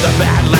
the bad battle